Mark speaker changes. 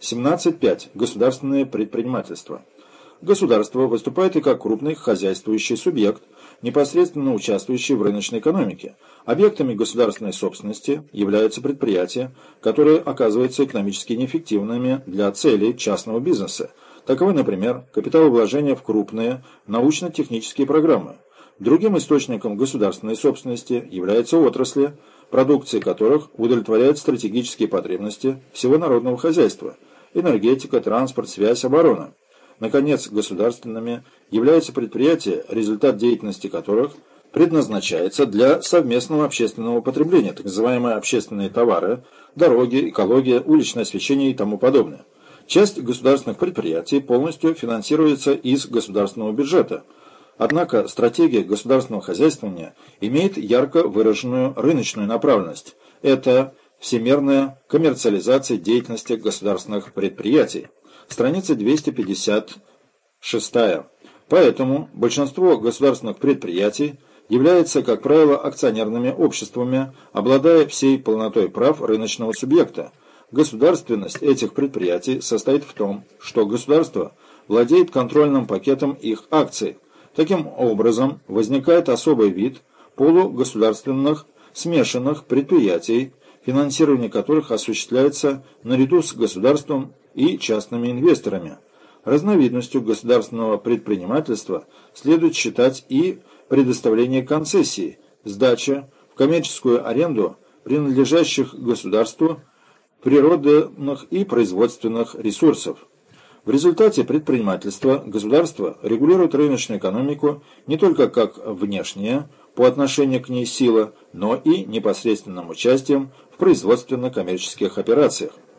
Speaker 1: 17.5. Государственное предпринимательство. Государство выступает и как крупный хозяйствующий субъект, непосредственно участвующий в рыночной экономике. Объектами государственной собственности являются предприятия, которые оказываются экономически неэффективными для целей частного бизнеса. Таковы, например, капиталовложения в крупные научно-технические программы. Другим источником государственной собственности являются отрасли, продукции которых удовлетворяют стратегические потребности всего народного хозяйства – энергетика, транспорт, связь, оборона. Наконец, государственными являются предприятия, результат деятельности которых предназначается для совместного общественного потребления, так называемые общественные товары, дороги, экология, уличное освещение и тому подобное. Часть государственных предприятий полностью финансируется из государственного бюджета. Однако стратегия государственного хозяйствования имеет ярко выраженную рыночную направленность. Это Всемирная коммерциализация деятельности государственных предприятий. Страница 256. Поэтому большинство государственных предприятий является, как правило, акционерными обществами, обладая всей полнотой прав рыночного субъекта. Государственность этих предприятий состоит в том, что государство владеет контрольным пакетом их акций. Таким образом, возникает особый вид полугосударственных смешанных предприятий, финансирование которых осуществляется наряду с государством и частными инвесторами. Разновидностью государственного предпринимательства следует считать и предоставление концессий, сдача в коммерческую аренду принадлежащих государству природных и производственных ресурсов. В результате предпринимательства государство регулирует рыночную экономику не только как внешняя, по отношению к ней сила, но и непосредственным участием производственно-коммерческих операциях.